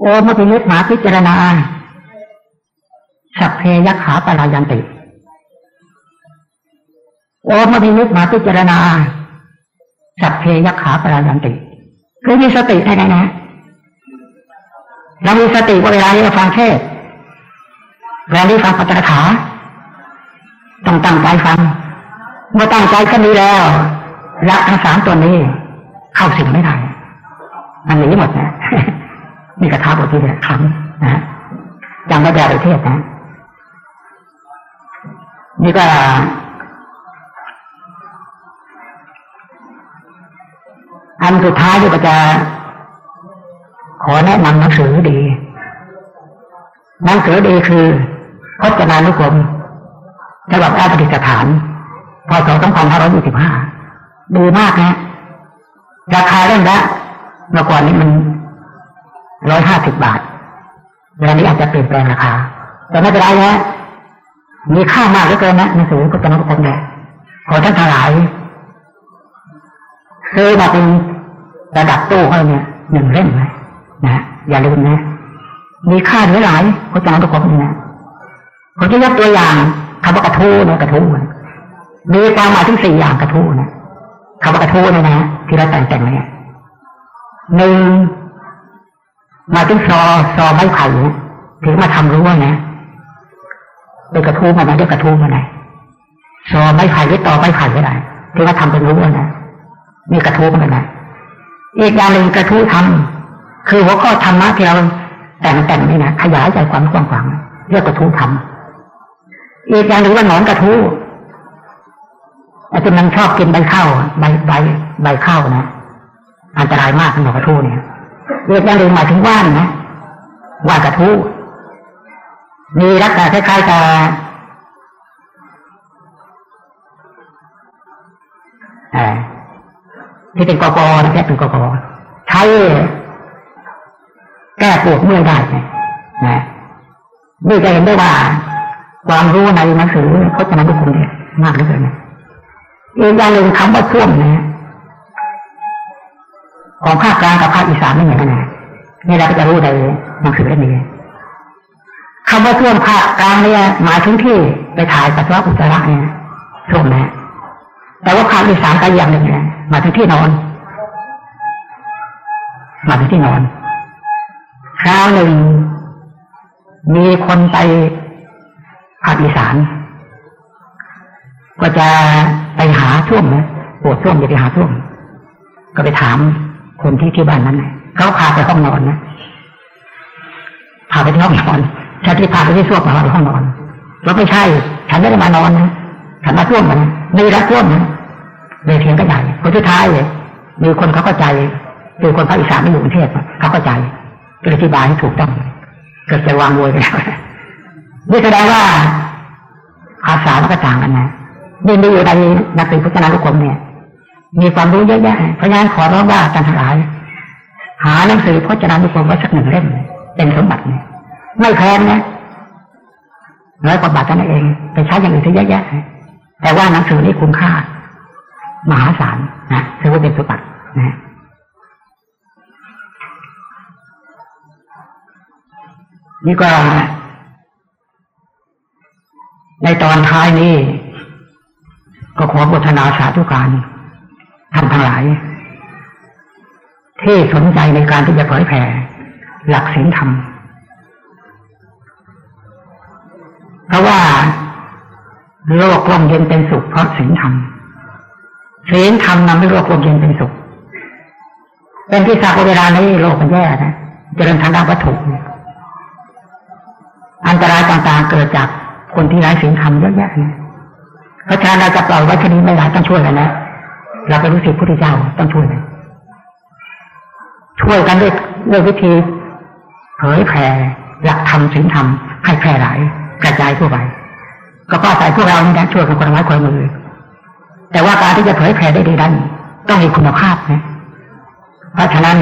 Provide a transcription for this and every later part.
โอมพินิจหมาพิจารณาสัพเพยักขาปรายันติ โอมพินิจหมาพิจารณาสัพเพยักขาปรายันติ คือมีสติได้ไงนะเรามีสติเวลาที่เราฟังเทศเวลาที่ฟังปัจจขาต้องตั้งใจฟังเมื่อตั้งใจแค่นี้แล้วละทั้งสามตัวนี้ เข้าสิ่งไม่ได้มันหนีหมดนะ นี่กระทาบทที่เนี่ยคำนะยังไม่ได้ประเทศนะ นี่ก็อันสุดท้ายที่ก็จะขอแนะนำหนังสือดีหนังสือดีคือพจนานุกรมฉบับราชบัณฑิสถานพศ2525ดีมากนะ ราคาเล่มละเมื่อก่อนนี้มัน ร้อยห้าสิบบาทเวลานี้อาจจะเปลี่ยนแปลงราคา แต่ไม่เป็นไรนะมีค่ามากเหลือเกินนะหนังสือพจนานุกรมเนี่ยขอท่านทั้งหลายซื้อมาเป็นระดับตู้เขาเนี่ยหนึ่งเล่มนะนะอย่าลืมนะ มีค่าเหลือหลายพจนานุกรมเนี่ยผมจะยกตัวอย่างคำว่ากระทู้นะกระทู้มีความหมายถึงสี่อย่างกระทู้นะคำว่ากระทู้เนี่ยนะที่เราแต่งแต่งเนี่ยหนึ่ง มาถึงซอซอไม้ไผ่ถึงมาทำรู้วนะเป็นกระทู้มาไหนเรียกกระทู้มาไหนซอไม้ไผ่หรือต่อไม้ไผ่ก็ได้ถึงมาทำเป็นรู้วนะนี่กระทู้มาไหนอีกอย่างหนึ่งกระทู้ทำคือหัวข้อธรรมะที่เราแต่งแต่งนี่นะขยายใจความกว้างขวางเรียกกระทู้ทำอีกอย่างหนึ่งว่าหนอนกระทู้อ้ที่มันชอบกินใบข้าวใบใบใบข้าวนะอันตรายมากหนอนกระทู้เนี่ย เรียกย่างหนึ่งหมายถึงว่านนะว่านกระทู้มีลักษณะคล้ายๆกับที่เป็นกกนะแค่เป็นกกใช้แก้ปวดเมื่อยได้นะนี่จะเห็นได้ว่า ความรู้ในหนังสือพจนานุกรมเนี่ยมากเหลือเกินะอีกอย่างหนึ่งคำว่าช่วงนะ ของภาคกลางกับภาคอีสานไม่เหมือนกันนะนี่เราก็จะรู้ในหนังสือเล่มนี้คำว่าช่วงภาคกลางเนี่ยหมายถึงที่ไปถ่ายปัสสาวะอุจจาระเนี่ยช่วงนะแต่ว่าภาคอีสานก็อย่างหนึ่งนี่ยหมายถึงที่นอนหมายถึงที่นอนคราวหนึ่งมีคนไปภาคอีสาน ก็จะไปหาช่วงนะปวดช่วงจะไปหาช่วงก็ไปถาม คนที่ที่บ้านนั้นเขาพาไปห้องนอนนะพาไปที่ห้องนอนชาติพาไปที่ช่วงพาไปห้องนอนเราไม่ใช่ ฉันไม่ได้มานอนนะฉันมาช่วงมันไม่รักช่วงนะเลยเถียงกันใหญ่คนที่ท้ายเลยมีคนเขาเข้าใจคือคนภาคอีสานไม่อยู่กรุงเทพเขาเข้าใจก็อธิบายให้ถูกต้องเกิดจะวางมวยไปแล้วนี่แสดงว่าภาษามันก็ต่างกันนะนี่มีอยู่ในนักสืบพุทธนานุกรมเนี่ย มีความรู้เยอะแยะเพราะฉะนั้นขอร้องว่าการทั้งหลาย หาหนังสือพจนานุกรมไว้สักหนึ่งเล่มเป็นสมบัติไม่แพงนะร้อยกว่าบาทนั่นเองไปใช้อย่างอื่นเยอะแยะแต่ว่าหนังสือนี้คุ้มค่า มหาศาลนะถือว่าเป็นสมบัตินะนี่ก็ในตอนท้ายนี้ ก็ขอบทนาสาธุการ ท่านทั้งหลาย ที่สนใจในการที่จะเผยแผ่หลักศีลธรรม เพราะว่าโลกร่มเย็นเป็นสุขเพราะศีลธรรมศีลธรรมนำให้โลกร่มเย็นเป็นสุข เป็นที่ทราบเวลานี้โลกมันแย่นะเจริญทางด้านวัตถุอันตรายต่างๆเกิดจากคนที่ไร้ศีลธรรมเยอะแยะนะเพราะฉะนั้นเราจะปล่อยไว้แค่นี้ไม่ได้ต้องช่วยกันนะ เราเป็รู้สึกพุทธเจ้าต้องช่วยกันช่วยกันด้วยด้วยวิธีเผยแผ่หลักธรรมศีลธรรมให้แพร่หลายกระจายทั่วไป ก็ป้าใส่พวกเรานี่นะช่วยกันคนละไม้คนละมือแต่ว่าการที่จะเผยแผ่ได้ดีนั้นต้องมีคุณภาพนะเพราะฉะนั้น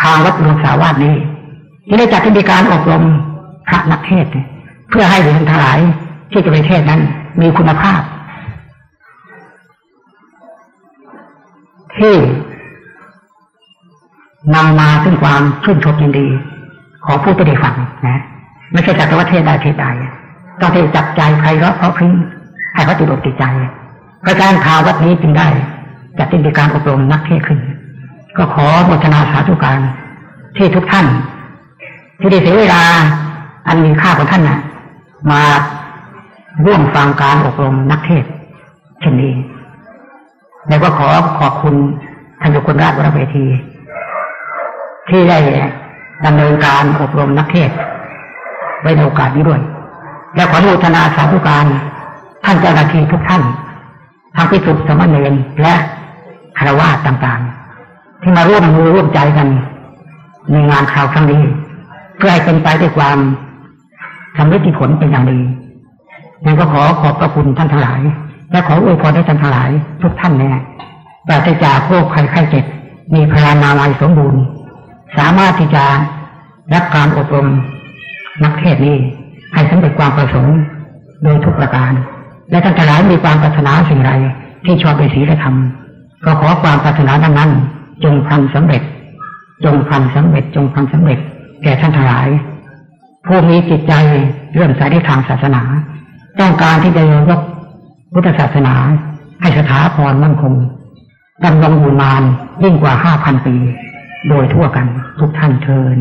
ทางวัดหลวงสาวาสนี้ที่ได้จัดให้มีการอบรมพระนักเทศเพื่อให้ท่านทั้งหลายที่จะไปเทศนั้น มีคุณภาพ ที่นำมาซึ่งความชื่นชมยินดี ของผู้ที่ได้ฟังนะ ไม่ใช่จักรวัฏเทศได้เทศใดต้องที่จับใจใครเราะเพราะพริ้งให้เขาติดอกติดใจพระการข่าวัดนี้จึงได้จัดเป็นการอบรมนักเทศขึ้น ก็ขอโมทนาสาธุการที่ทุกท่าน ที่ได้เสียเวลาอันมีค่าของท่านนะมาร่วมฟังการอบรมนักเทศเช่นนี้ แล้วก็ขอขอบคุณท่านทุกคนราชวรเวที ที่ได้ดำเนินการอบรมนักเทศไว้ในโอกาสนี้ด้วย และขออนุโมทนาสาธุการท่านเจ้าหน้าที่ทุกท่านทั้งพิสุทธิสมณเณรและคารวะต่างๆ ที่มาร่วมมือร่วมใจกันในงานข่าวครั้งนี้เพื่อให้เป็นไปด้วยความสำเร็จผลเป็นอย่างดีนั้นก็ขอขอบพระคุณท่านทั้งหลาย และขออวยพรให้ท่านทั้งหลาย ทุกท่านแน่ปราศจากโรคภัยไข้เจ็บ มีพลานามัยสมบูรณ์ สามารถที่จะรับการอบรมนักเทศนี้ ให้สำเร็จความประสงค์โดยทุกประการ และท่านทั้งหลายมีความปรารถนาสิ่งใดที่ชอบไปศีลธรรมก็ขอความปรารถนาดังนั้น จงพันสำเร็จ จงพันสำเร็จ จงพันสำเร็จ แก่ท่านทั้งหลาย ผู้มีจิตใจเลื่อมใสในทางศาสนา ต้องการที่จะยก พุทธศาสนา ให้สถาพรมั่นคงดำรงอยู่นานยิ่งกว่าห้าพันปี โดยทั่วกันทุกท่านเทิน